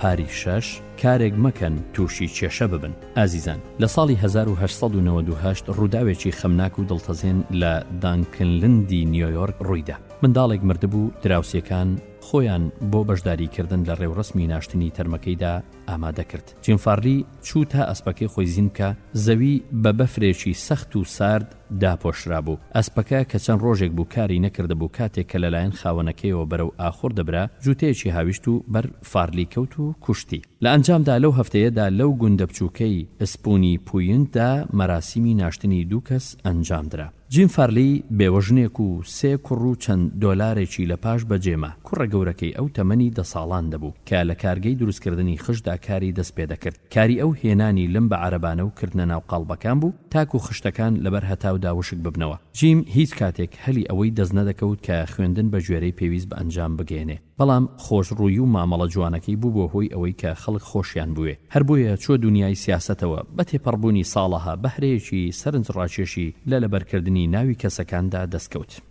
پاری شەش کارێک مەکەن تووشی کێشە ببن ئازیزان لە ساڵی 1998 ڕووداوێکی خەمناک و دڵتەزێن لە دانکنلندی نیۆیۆرک ڕوویدا منداڵێک مردبوو دراوسەکان خۆیان بۆ بەشداریکردن لە ڕێوڕسمی ناشتنی تەرمەکەیدا ئامادە کرد جیمفارلی چوو تا ئەسپەکەی خۆی زیندکە زەوی بە بەفرێکی سەخت و سارد داپۆشرابوو، ئەسپەکە کە چەند ڕۆژێک بوو کاری نەکردبوو کاتێک کە لەلایەن خاوەنەکەیەوە بەرەو ئاخوڕ دەبرا جووتەیەکی هاویشت و بەر فارلی کەوت و کوشتی. لە ئەنجامدا لەو هەفتەیەدا لەو گوندە بچووکەی، اسپونی پویند، دا مەراسیمی ناشتنی دوو کەس ئەنجامدرا. جیم فارلی بێوە ژنێک و سێ کوڕ و چەند دۆلارێکی لە پاش بە جێما، کوڕە گەورەکەی ئەو تەمەنی دە ساڵان دەبوو، کە لە کارگەی دروستکردنی خشتدا کاری دەست پێدەکرد. کاری ئەو هێنانی لم بە عەرەبانە و کردنە ناو قاڵبەکان بوو تاکو خشتەکان لەبەر هەتاودا وشک ببنەوە. جیم هیچ کاتێک هەلی ئەوەی دەست نەدەکەوت کە خوێندن بە گوێرەی پێویست بە ئەنجام بگەیەنێ، بەڵام خۆشڕوویی و مامەڵە جوانەکەی بووبووە هۆی ئەوەی کە خەڵک خۆشیان بووێ. هەر بۆیە چووە دونیای سیاسەتەوە، بە تێپەڕبوونی ساڵەها بەهرەیەکی سەرنجڕاکێشی لە لەبەرکردنی ناوی کەسەکاندا دەستکەوت.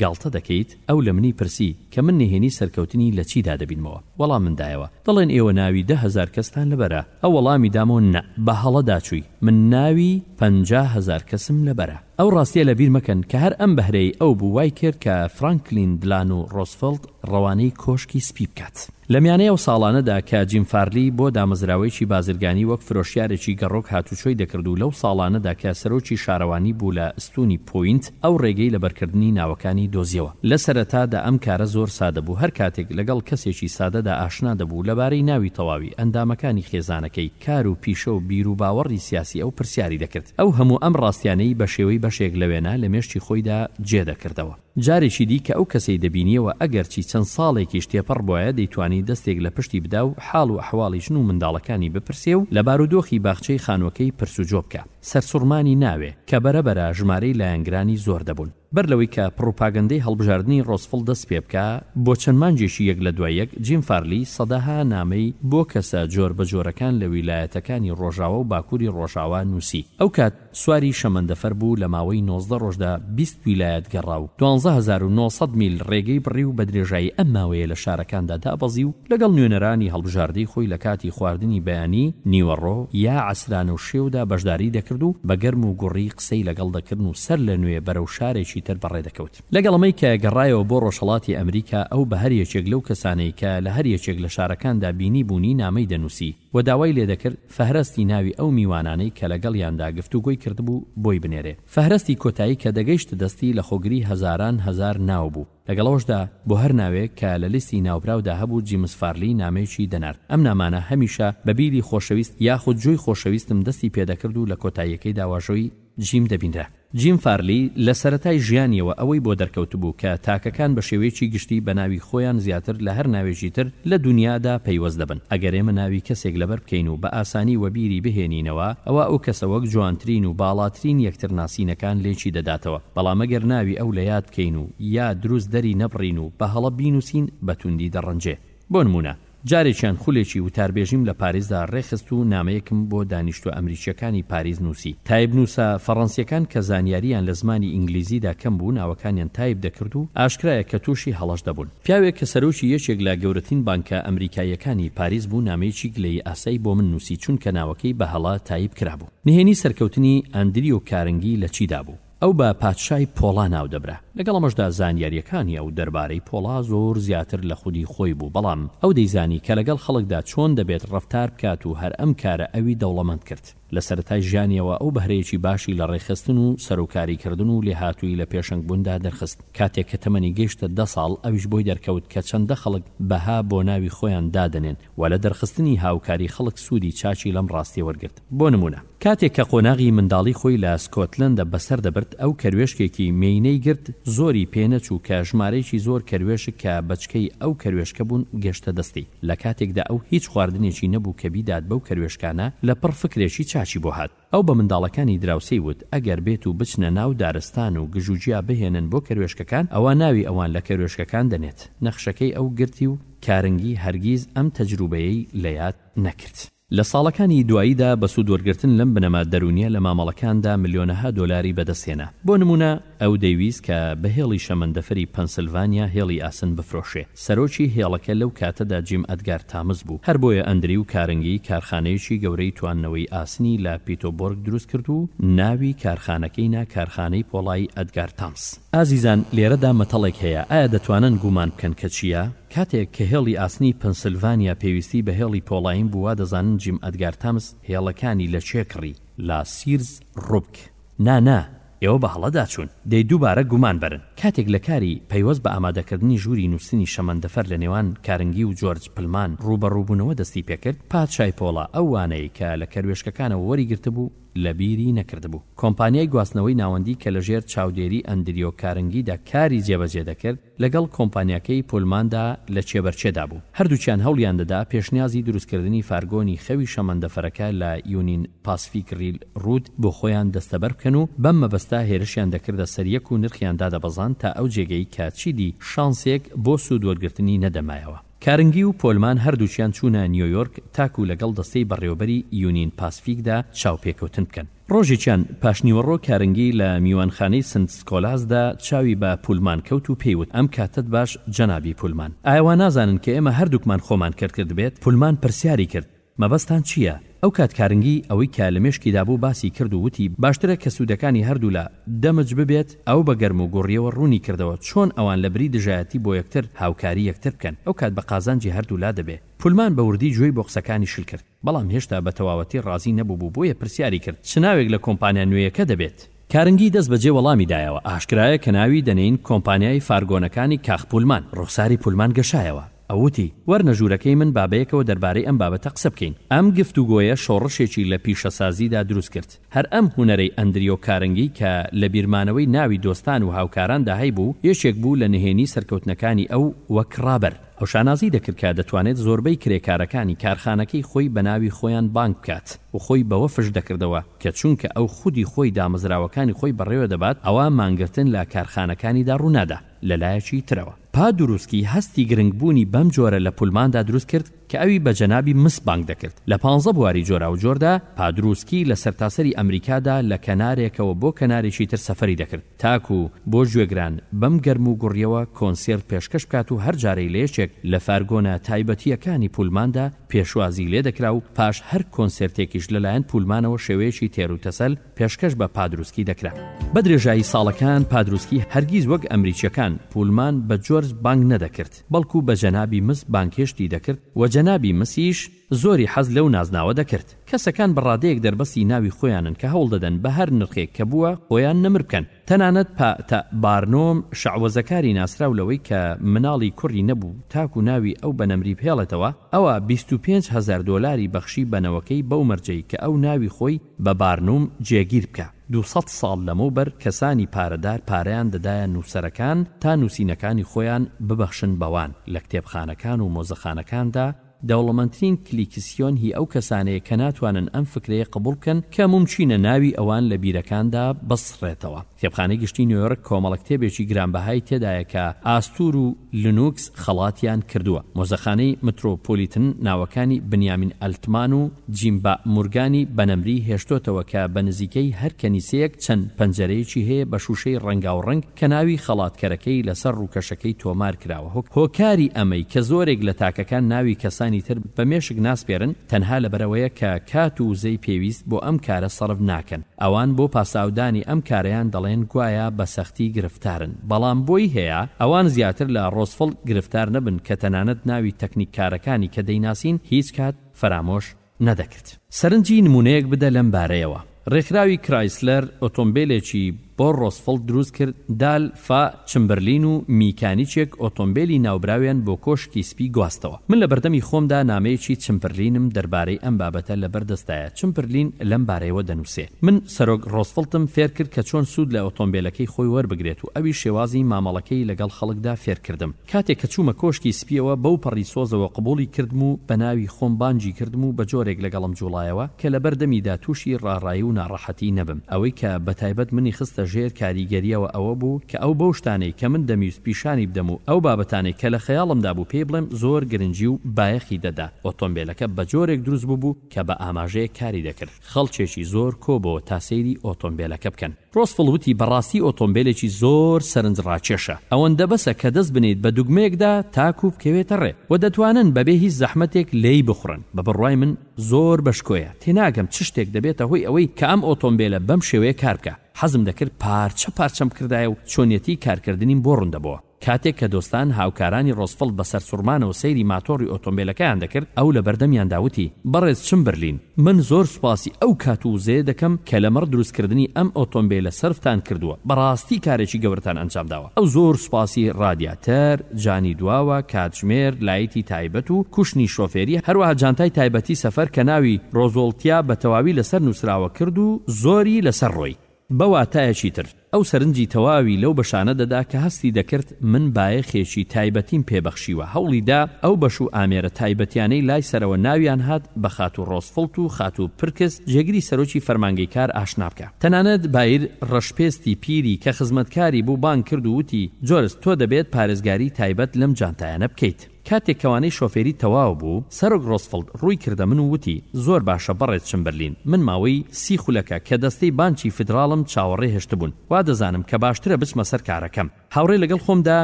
گاڵتە دەکەیت، ئەو لە منی پرسی کە من نهێنی سەرکەوتنی لە چیدا دەبینمەوە، وەڵامم دایەوە، دەڵێن ئێوە ناوی دە هەزار کەستان لەبەرە، ئەو وەڵامی دامەوە نا، بە هەڵە داچووی، من ناوی پەنجا هەزار کەسم لەبەرە. ئەو ڕاستیە لەبیر مەکەن کە هەر ئەم بەهرەی ئەو بوو وای کرد کە فرانکلین دلانو ڕۆزفڵت ڕەوانەی کۆشکی سپی بکات. لە میانەی ئەو ساڵانەدا کە جیم فارلی بۆ دامەزراوەیەکی بازرگانی وەک فرۆشیارێکی گەڕۆک هاتوچۆی دەکرد و لەو ساڵانەدا کە سەرۆکی شارەوانی بوو لە ئەستوونی پۆینت ئەو ڕێگەی لەبەرکردنی ناوەکانی دۆزیەوە. لە سەرەتادا ئەم کارە زۆر سادە بوو، هەر کاتێک لەگەڵ کەسێکی سادەدا ئاشنا دەبوو لەبارەی ناوی تەواوی، ئەندامەکانی خێزانەکەی، کار و پیشە و بیروباوەڕی سیاسی ئەو پرسیاری دەکرد. ئەو هەموو ئەم ڕاستیانەی بە شێوەی بەشێک لە وێنە لە مێشکی خۆیدا جێدەکردەوە. جارێکی دی کە ئەو کەسەی دەبینیەوە ئەگەرچی چەند ساڵێکیش تێپەڕ بوایە دەیتوانی دەستێک لە پشتی بدا و حاڵ و ئەحواڵی ژن و منداڵەکانی بپرسێ و لە بارودۆخی باخچەی خانووەکەی پرسوجۆ بکا سەرسوڕمانی ناوێ کە بەرە بەرە ژمارەی لایەنگرانی زۆر دەبوون. بەر لەوەی کە پڕوپاگەندەی هەڵبژاردنی ڕۆزفڵ دەست پێ بکا بۆ چەند مانگێکی یەک لە دوای یەک جیم فارلی سەدەها نامەی بۆ کەسە جۆر بە جۆرەکان لە ویلایەتەکانی ڕۆژاوا و باکووری ڕۆژاوا نووسی ئەو کات سواری شەمەندەفەر بوو لە ماوەی نۆزدە ڕۆژدا بیست ویلایەت گەڕا و دوانزە هەزار و نۆ سەد میل ڕێگەی بڕی و بە درێژایی ئەم ماوەیە لە شارەکاندا دابەزی و لەگەڵ نوێنەرانی هەڵبژاردەی خۆی لە کاتی خواردنی بەیانی، نیوەڕۆ، یا عەسرانە و شێودا بەشداریی دەکرد و بە گەرم و گوڕی قسەی لەگەڵ دەکردن و سەر لە نوێ بەرەو شارێکی تر بەڕێ دەکەوت. لەگەڵ ئەمەی کە گەڕایەوە بۆ ڕۆژهەڵاتی ئەمریکا ئەو بە هەر یەکێک لەو کەسانەی کە لە هەر یەکێک لە شارەکاندا بینیبوونی نامەی دەنووسی، و داوای لێدەکرد فەهرەستی ناوی ئەو میوانانەی کە لەگەڵیاندا گفتوگۆی کردبوو بۆی بنێرێ. فەهرەستی کۆتایی کە دەگەیشتە دەستی لەخۆگری هەزاران هەزار ناو بوو، لەگەڵ ئەوەشدا بۆ هەر ناوێک کە لە لیستی ناوبراودا هەبوو جیمس فارلی نامەیەکی دەنارد. ئەم نامانە هەمیشە بە بیلی خۆشەویست یاخود جۆی خۆشەویستم دەستی پێدەکرد و لە کۆتاییەکەیدا واژۆی. جیم دەبینرا. جیم فارلی لە سەرەتای ژیانیەوە ئەوەی بۆ دەرکەوتبوو کە تاکەکان بە شێوەیەکی گشتی بە ناوی خۆیان زیاتر لە هەر ناوێکی تر لە دونیادا پەیوەست دەبن. ئەگەر ئێمە ناوی کەسێک لەبەر بکەین و بە ئاسانی وەبیری بهێنینەوە، ئەوا ئەو کەسە وەک جوانترین و باڵاترین یەکتر ناسینەکان لێکی دەداتەوە. بەڵام ئەگەر ناوی ئەو لە یاد بکەین و یا دروست دەری نەبڕین و بە هەڵە بینووسین، بە توندی دەڕەنجێ. بۆ نموونە. جارێکیان خولێکی وتاربێژیم لە پاریسدا ڕێکخست و نامەیەکم بۆ دانیشتووە ئەمریکییەکانی پاریس نووسی. تایبنووسە فەڕەنسییەکان کە زانیارییان لە زمانی ئینگلیزیدا کەم بوو ناوەکانیان تایپ دەکرد و ئاشکرایە کە تووشی هەڵەش دەبوون. پیاوێک کە سەرۆکی یەکێک لە گەورەترین بانکە ئەمریکاییەکانی پاریس بوو نامەیەکی گلەیی ئاسایی بۆ من نووسی چونکە ناوەکەی بە هەڵە تایپ کرابوو. نهێنی سەرکەوتنی ئاندریۆ کارنگی لە چیدا بوو؟ ئەو بە پادشای پۆڵا ناودەبرا. لەگەڵ ئەمەشدا زانیارییەکانی ئەو دەربارەی پۆڵا زۆر زیاتر لە خودی خۆی بوو، بەڵام ئەو دەیزانی کە لەگەڵ خەڵکدا چۆن دەبێت ڕەفتار بکات و هەر ئەم کارە ئەوی دەوڵەمەند کرد. لە سەرەتای ژیانیەوە ئەو بەهرەیەکی باشی لە ڕێکخستن و سەروکاریکردن و لێهاتوویی لە پێشەنگبووندا دەرخست. کاتێک کە تەمەنی گەیشتە دە ساڵ ئەویش بۆی دەرکەوت کە چەندە خەڵک بەها بۆ ناوی خۆیان دادەنێن و لە دەرخستنی هاوکاری خەڵک سوودی چاکی لەم ڕاستیە وەرگرت. بۆ نموونە، کاتێک کە قۆناغی منداڵی خۆی لە سکۆتلەندا بەسەر دەبرد، ئەو کەروێشکێکی مێینەی گرت، زۆری پێ نەچوو کە ژمارەیەکی زۆر کەروێشک کە بەچکەی ئەو کەروێشکە بوون گەشتە دەستی، لە کاتێکدا ئەو هیچ خواردنێکی نەبوو کە بیدات بەو کەروێشکانە، لە پڕ فکرێکی چاکی بۆ هات. ئەو بە منداڵەکانی دراوسێی وت، ئەگەر بێت و بچنە ناو دارستان و گژ و جیا بهێنن بۆ کەروێشکەکان، ئەوا ناوی ئەوان لە کەروێشکەکان دەنێت. نەخشەکەی ئەو گرتی و کارنگی هەرگیز ئەم تەجروبەیەی لە یاد نەکرد. لە ساڵەکانی دواییدا بە سوودوەرگرتن لەم بنەما دەروونییە لە مامەڵەکاندا ملیۆنەها دۆلاری بەدەستهێنا. بۆ نموونە، ئەو دەیویست کە بە هێڵی شەمەندەفەری پەنسلڤانیا هێڵی ئاسن بفرۆشێ. سەرۆکی هێڵەکە لەو کاتەدا جیم ئەدگار تامز بوو. هەر بۆیە ئەندریو کارنگی کارخانەیەکی گەورەی تواندنەوەی ئاسنی لە پیتۆبۆرگ دروست کرد و ناوی کارخانەکەی نا کارخانەی پۆڵای ئەدگار تامز. ئازیزان لێرەدا مەتەڵێک هەیە، ئایا دەتوانن گوومان بکەن کە چییە؟ کاتێک کە هێڵی ئاسنی پەنسلڤانیا پێویستی بە هێڵی پۆڵایین بوو وا دەزانن جیم ئەدگار تامز هێڵەکانی لە چێکڕی، لا سیرز ڕوبک، نا نا ئێوە بە هەڵەدا چوون دەی دووبارە گومان بەرن. کاتێک لە کاری پەیوەست بە ئامادەکردنی ژووری نووستنی شەمەندەفەر لە نێوان کارنگی و جۆرج پلمان ڕووبەڕووبوونەوە دەستی پێکرد، پادشای پۆڵا ئەو وانەی کە لە کەروێشکەکانەوە وەریگرتبوو لەبیری نەکردبوو. کۆمپانیای گواستنەوەی ناوەندی کە لەژێر چاودێری ئەندریۆ کارنگیدا کاری جێبەجێ دەکرد، لەگەڵ کۆمپانیاکەی پۆلماندا لە چێبەرچێدا بوو. هەردووکیان هەوڵیان دەدا پێشنیازی دروستکردنی فارگۆنی خەوی شەمەندەفەرەکە لە یونین پاسفیک ریل روود بۆ خۆیان دەستەبەر بکەن و بەم مەبەستە هێرشیان دەکردە سەر یەک و نرخیان دادەبەزاند تا ئەو جێگەی کە چیدی شانسێک بۆ سوود وەرگرتنی نەدەمایەوە. کارنگی و پۆلمان هەردووکیان چوونە نیۆیۆرک تاکوو لەگەڵ دەستەی بەڕێوەبەری یونین پاسفیکدا چاوپێکەوتن بکەن. ڕۆژێکیان پاشنیوەڕۆ کارنگی لە میوانخانەی سنت سکۆلاسدا چاوی بە پولمان کەوت و پێی وت، ئەم کاتەت باش جەنابی پولمان. ئایا وا نازانن کە ئێمە هەردووکمان خۆمان کەر کردبێت؟ پولمان پرسیاری کرد. مەبەستتان چییە؟ ئەو کات کارنگی ئەوەی کە لە مێشکیدا بوو باسی کرد و وتی باشترە کە سوودەکانی هەردوولا دەمج ببێت، ئەو بە گەرم و گوڕییەوە ڕوونی کردەوە چۆن ئەوان لە بری دژایەتی بۆ یەکتر هاوکاری یەکتر بکەن ئەو کات بە قازانجی هەردوولا دەبێ. پولمان بە وردی گوێی بۆ قسەکانی شل کرد، بەڵام هێشتا بە تەواوەتی ڕازی نەبووبوو بۆیە پرسیاری کرد چ ناوێک لە کۆمپانیا نوێیەکە دەبێت؟ کارنگی دەست بەجێ وەڵامی دایەوە ئاشکرایە کە ناوی دەنێین کۆمپانیای فارگۆنەکانی کاخ پولمان. ڕوخساری پولمان گەشایەوە. ئەو وتی، وەرنە ژوورەکەی من با بەیەکەوە دەربارەی ئەم بابەتە قسە بکەین. ئەم گفتوگۆیە شۆڕشێکی لە پیشەسازیدا دروست کرد. هەر ئەم هونەرەی ئەندریۆ کارنگی کە لە بیرمانەوەی ناوی دۆستان و هاوکاراندا هەیبوو، یەکێک بوو لە نهێنی سەرکەوتنەکانی ئەو وەک ڕابەر. ئەو شانازی دەکرد کە دەتوانێت زۆربەی کرێکارەکانی کارخانەکەی خۆی بە ناوی خۆیان بانگ بکات و خۆی بەوە فش دەکردەوە کە چونکە ئەو خودی خۆی دامەزراوەکانی خۆی بەڕێوەدەبات، ئەوا مانگرتن لە کارخانەکانیدا ڕوونادا. لە لایەکی ترەوە پا دروسکی هەستی گرنگ بوونی بەم جۆرە لە پولماندا دروست کرد کە ئەوی بە جەنابی مس بانگ دەکرد لە پانزە بواری جۆراوجۆردا پا دروسکی لە سەرتاسەری ئەمریکادا لە کەنارێکەوە بۆ کەنارێکی تر سەفەری دەکرد تاکوو بۆ گوێگران بەم گەرم و گوڕیەوە کۆنسێرت پێشکەش بکات و هەر جارەی لە یەکێک لە فارگۆنە تایبەتییەکانی پولماندا پێشوازی لێ دەکرا و پاش هەر کۆنسێرتێکیش لە لایەن پولمانەوە شێوەیەکی تێروتەسەل پێشکەش بە پادروسکی دەکرا. بە درێژایی ساڵەکان پادروسکی هەرگیز وەک ئەمریکییەکان پوولمان بە جۆرج بانگ نەدەکرد، بەڵکو بە جەنابی مس بانگهێشتی دەکرد و جەنابی مسیش زۆری حەز لەو نازناوە دەکرد. کەسەکان بە ڕادەیەک دەربەستی ناوی خۆیانن کە هەوڵدەدەن بە هەر نرخێک کە بووە خۆیان نەمر بکەن. تەنانەت پا تە بارنۆم، شەعوەزەکاری ناسراو لەوەی کە مناڵی کوڕی نەبوو تاکو ناوی ئەو بە نەمری بهێڵێتەوە، ئەوا بیست و پێنج هەزار دۆلاری بەخشی بە نەوەکەی بەو مەرجەی کە ئەو ناوی خۆی بە بارنوم جێگیر بکە. دوو سەد ساڵ لەمەوبەر کەسانی پارەدار پارەیان دەدایە نووسەرەکان تا نووسینەکانی خۆیان ببەخشن بەوان، لە کتێبخانەکان و مۆزەخانەکاندا، دەوڵەمەندترین کلیکسیۆن هی ئەو کەسانەیە کە ناتوانن ئەم فکرەیە قبوڵ بکەن کە مومکینە ناوی ئەوان لە بیرەکاندا بسڕێتەوە. کتێبخانەی گشتی نیۆیۆرک کۆمەڵە کتێبێکی گرانبەهای تێدایە کە ئاستور و لنوکس خەڵاتیان کردووە. مۆزەخانەی مترۆپۆلیتن ناوەکانی بنیامین ئەلتمان و جیمبا مورگانی بە نەمری هێشتۆتەوە کە بە نزیکەی هەر کەنیسەیەک چەند پەنجەرەیەکی هەیە بە شووشەی ڕەنگاوڕەنگ کە ناوی خەڵاتکەرەکەی لەسەر ڕووکەشەکەی تۆمار کراوە. هۆکاری ئەمەی کە زۆرێک لە تاکەکان ناوی کەسانی تر بە مێشک ناسپێرن تەنها لەبەرئەوەیە کە کات و وزەی پێویست بۆ ئەم کارە سەرف ناکەن. ئەوان بۆ پاساودانی ئەم کارەیان دەڵێن گوایا بە سەختی گرفتارن، بەڵام بۆی هەیە ئەوان زیاتر لە ڕۆزفڵت گرفتار نەبن کە تەنانەت ناوی تەکنیککارەکانی کە دەیناسین هیچ کات فەرامۆش نەدەکرد. سەرنجی نموونەیەک بدە لەم بارەیەوە. ڕێکخراوی کرایسلەر ئۆتۆمبێلێکی بۆ ڕۆزفڵت دروست کرد، دال، فا، چمبرلین و میکانیکێک ئۆتۆمبێلی ناوبراویان بۆ کۆشکی سپی گواستەوە. من لە بەردەمی خۆمدا نامەیەکی چمپرلینم دەربارەی ئەم بابەتە لەبەر دەستدایە، چمپرلین لەم بارەیەوە دەنووسێ، من سەرۆک ڕۆزفڵتم فێر کرد کە چۆن سوود لە ئۆتۆمبێلەکەی خۆی وەربگرێت و ئەویش شێوازی مامەڵەکەی لەگەڵ خەڵکدا فێر کردم. کاتێک کە چوومە کۆشکی سپییەوە بەو پەڕی سۆزەوە قبووڵی کردم و بە ناوی خۆم بانگی کردم و بە جۆرێک لەگەڵم جووڵایەوە کە لەبەر دەمیدا تووشی ڕاڕایی و ناڕەحەتی نەبم. ئەوەی کە بە تایبەت منی خستە ژێر کاریگەرییەوە ئەوە بوو کە ئەو بەو شتانەی کە من دەمویست پیشانی بدەم و ئەو بابەتانەی کە لە خەیاڵمدا بوو پێی بڵێم زۆر گرنگی و بایەخی دەدا. ئۆتۆمبێلەکە بە جۆرێک دروست بووبوو کە بە ئاماژەیەک کاری دەکرد. خەڵکێکی زۆر کۆ بۆوە تا سەیری ئۆتۆمبێلەکە بکەن. ڕۆسفڵ وتی بەڕاستی ئۆتۆمبێلێکی زۆر سەرنجڕاکێشە. ئەوەندە بەسە کە دەست بنێیت بە دوگمەیەکدا تاکوو بکەوێتە ڕێ و دەتوانن بەبێ هیچ زەحمەتێک لێی بخوڕن. بە بڕوای من، زۆر بە شکۆیە، تێناگەم چ شتێک دەبێتە هۆی ئەوەی کە ئەم ئۆتۆمبێلە بەم شێوەیە کار بکا، حەزم دەکرد پارچە پارچەم بکردایە و چۆنیەتیی کارکردنیم بۆ ڕوون دەبۆوە. کاتێک کە دۆستان، هاوکارانی ڕۆزفڵت بە سەرسوڕمانەوە سەیری ماتۆڕی ئۆتۆمبێلەکەیان دەکرد، ئەو لە بەر دەمیاندا وتی، بەڕێز چمبرلین، من زۆر سوپاسی ئەو کات و وزەیە دەکەم کە لەمەڕ دروستکردنی ئەم ئۆتۆمبێلە سەرفتان کردووە، بەڕاستی کارێکی گەورەتان ئەنجام داوە. ئەو زۆر سوپاسی ڕادیاتەر، جانی دواوە، کاتژمێر، لایتی تایبەت و کوشنی شۆفێری، هەروەها جانتای تایبەتی سەفەر کە ناوی ڕۆزۆڵتیا بە تەواوی لەسەر نووسراوە کرد و زۆری لەسەر ڕۆی. بە واتایەکی تر، ئەو سەرنجی تەواوی لەو بەشانە دەدا کە هەستی دەکرد من بایەخێکی تایبەتیم پێ بەخشیوە، هەوڵی دا ئەو بەش و ئامێرە تایبەتیانەی لای سەرەوە ناویان هات بە خاتوو ڕۆزفڵت و خاتوو پرکس جێگری سەرۆکی فەرمانگەی کار ئاشنا بکا. تەنانەت بایر ڕەشپێستی پیری کە خزمەتکاری بوو بانگ کرد و وتی، جۆرج، تۆ دەبێت پارێزگاریی تایبەت لەم جانتایانە بکەیت. کاتێک کەوانەی شۆفێری تەواو بوو، سەرۆک ڕۆزفڵت ڕووی کردە من و وتی، زۆر باشە بەڕێز چمبرلین، من ماوەی سی خولەکە کە دەستەی بانکی فیدراڵم چاوەڕێ هشتبوون، وا دەزانم کە باشترە بچمە سەر کارەکەم. هاوڕێ لەگەڵ خۆمدا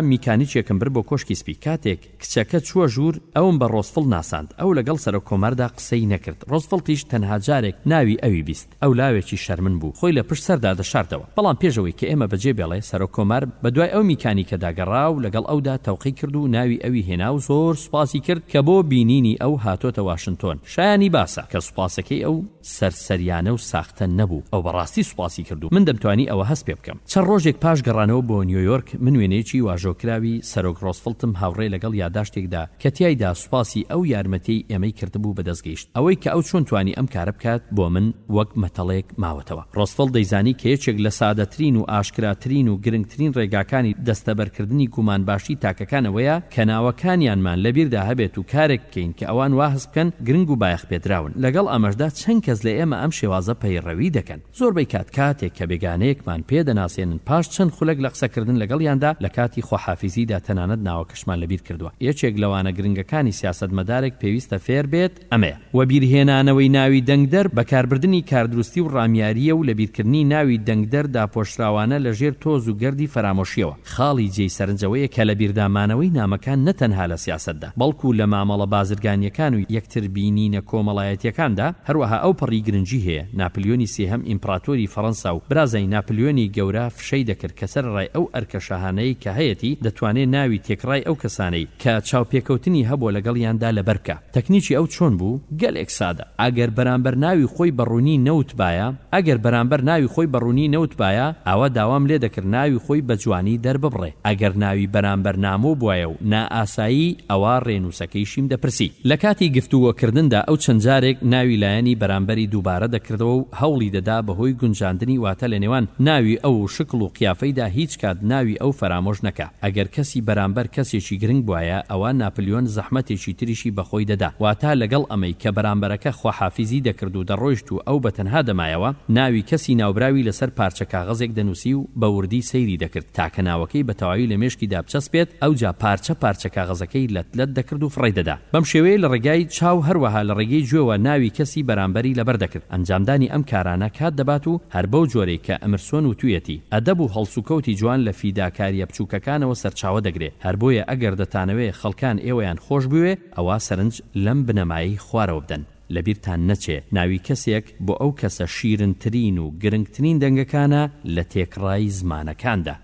میکانیکێکم برد بۆ کۆشکی سپی کاتێک کچەکە چووە ژوور ئەوم بە ڕۆزفڵ ناساند ئەو لەگەڵ سەرۆک کۆماردا قسەی نەکرد ڕۆزفڵتیش تەنها جارێک ناوی ئەوی بیست ئەو لاوێکی شەرمن بوو خۆی لە پشت سەردا دەشاردەوە بەڵام پێش ئەوەی کە ئێمە بەجێ بێڵێ سەرۆک کۆمار بە دوای ئەو میکانیکەدا گەڕا و لەگەڵ ئەودا تەوقەی کرد و ناوی ئەوی هێنا و زۆر سوپاسی کرد کە بۆ بینینی ئەو هاتۆتە واشنتۆن شایانی باسە کە سوپاسەکەی ئەو سەرسەریانە و ساختە نەبوو ئەو بەڕاستی سوپاسی کرد و من دەمتوانی ئەوە هەست پێبکەم چەند ڕۆژێک پاش گەڕانەوە بۆ نیۆیۆرک من وێنەیەکی واژۆکراوی سەرۆک ڕۆزفڵتم هاوڕێ لەگەڵ یاداشتێکدا کە تیایدا سوپاسی ئەو یارمەتیەی ئێمەی کردبوو بەدەست گەیشت ئەوەی کە ئەو چۆن توانی ئەم کارە بکات بۆ من وەک مەتەڵێک ماوەتەوە ڕۆزفڵت دەیزانی کە یەکێک لە سادەترین و ئاشکراترین و گرنگترین ڕێگاکانی دەستەبەرکردنی گومانباشی تاکەکان ئەوەیە کە ناوەکانیانمان لەبیردا هەبێت و کارێک کەین کە ئەوان وا هەست بکەن گرنگ و بایەخ پێدراون، لەگەڵ ئەمەشدا چەند کەس لە ئێمە ئەم شێوازە پەیڕەوی دەکەن. زۆربەی کات کاتێک کە بێگانەیەکمان پێ دەناسێنن پاش چەند خولەک لە قسەکردن لەگەڵیاندا لە کاتی خواحافیزیدا تەنانەت ناوەکەشمان لەبیر کردووە. یەکێک لە وانە گرنگەکانی سیاسەتمەدارێک پێویستە فێر بێت ئەمەیە. وەبیرهێنانەوەی ناوی دەنگدەر، بەکاربردنی کاردروستی و ڕامیارییە و لەبیرکردنی ناوی دەنگدەر داپۆشراوانە لە ژێر تۆز و گەردی فەرامۆشییەوە. خاڵی جێی سەرنج ئەوەیە کە لەبیردا مانەوەی نامەکان نە تەنها لە سیاسەتدا، بەڵکو لە مامەڵە بازرگانییەکان و یەکتربینینە کۆمەڵایەتییەکاندا، هەروەها ئەو پەڕی گرنگی هەیە، ناپلیۆنی سێهەم ئیمپڕاتۆری فەرەنسا و برازای ناپلیۆنی گەورە فشەی دەکرد کە سەرەڕای ئەو ئەرکە شاهانەیەی کە هەیەتی، دەتوانێت ناوی تێکڕای ئەو کەسانەی کە چاوپێکەوتنی هەبووە لەگەڵیاندا لەبەر بکا. تەکنیکی ئەو چۆن بوو؟ گەلێک سادە، ئەگەر بەرامبەر ناوی خۆی بە ڕوونی نەوتبایە، ئەگەر بەرامبەر ناوی خۆی بە ڕوونی نەوتبایە، ئەوا داوام لێ دەکرد ناوی خۆی بە جوانی دەرببڕێ، ئەگەر ناوی بەرامبەر نامۆ بوایە و نائاسایی، ئەوا ڕێنووسەکەیشیم دەپرسی. لە کاتی گفتوگۆ کردندا ئەو چەند جارێک ناوی لایەنی بەرامبەری دووبارە دەکردەوە و هەوڵی دەدا بە هۆی گونجاندنی واتە لە نێوان ناوی ئەو و شکڵ و قیافەیدا هیچ کات ناوی ئەو فەرامۆش نەکا. ئەگەر کەسی بەرامبەر کەسێکی گرنگ بوایە ئەوا ناپلیۆن زەحمەتێکی تریشی بە خۆی دەدا، واتا لەگەڵ ئەمەی کە بەرامبەرەکە خواحافیزی دەکرد و دەڕۆیشت و ئەو بە تەنها دەمایەوە، ناوی کەسی ناوبراوی لەسەر پارچە کاغەزێک دەنووسی و بە وردی سەیری دەکرد تاکە ناوەکەی بە تەواوی لە مێشکیدا بچەسپێت، ئەوجا پارچە پارچە کاغەزەکەی لەت لەت دەکرد و فڕێی دەدا. بەم شێوەیە لە ڕێگای چاو هەروەها لە ڕێگەی گوێوە ناوی کەسی بەرامبەری لەبەر دەکرد. ئەنجامدانی ئەم کارانە کات دەبات و هەر بەو جۆرەی کە ئەمرسۆن وتوویەتی، ئەدەب و هەڵسوکەوتی جوان لە فیداکارییە بچووکەکانەوە سەرچاوە دەگرێ، هەر بۆیە ئەگەر دەتانەوێ خەڵکان ئێوەیان خۆش بوێ، ئەوا سەرنج لەم بنەمایەی خوارەوە بدەن، لەبیرتان نەچێ ناوی کەسێک بۆ ئەو کەسە شیرنترین و گرنگترین دەنگەکانە لە تێکڕای زمانەکاندا.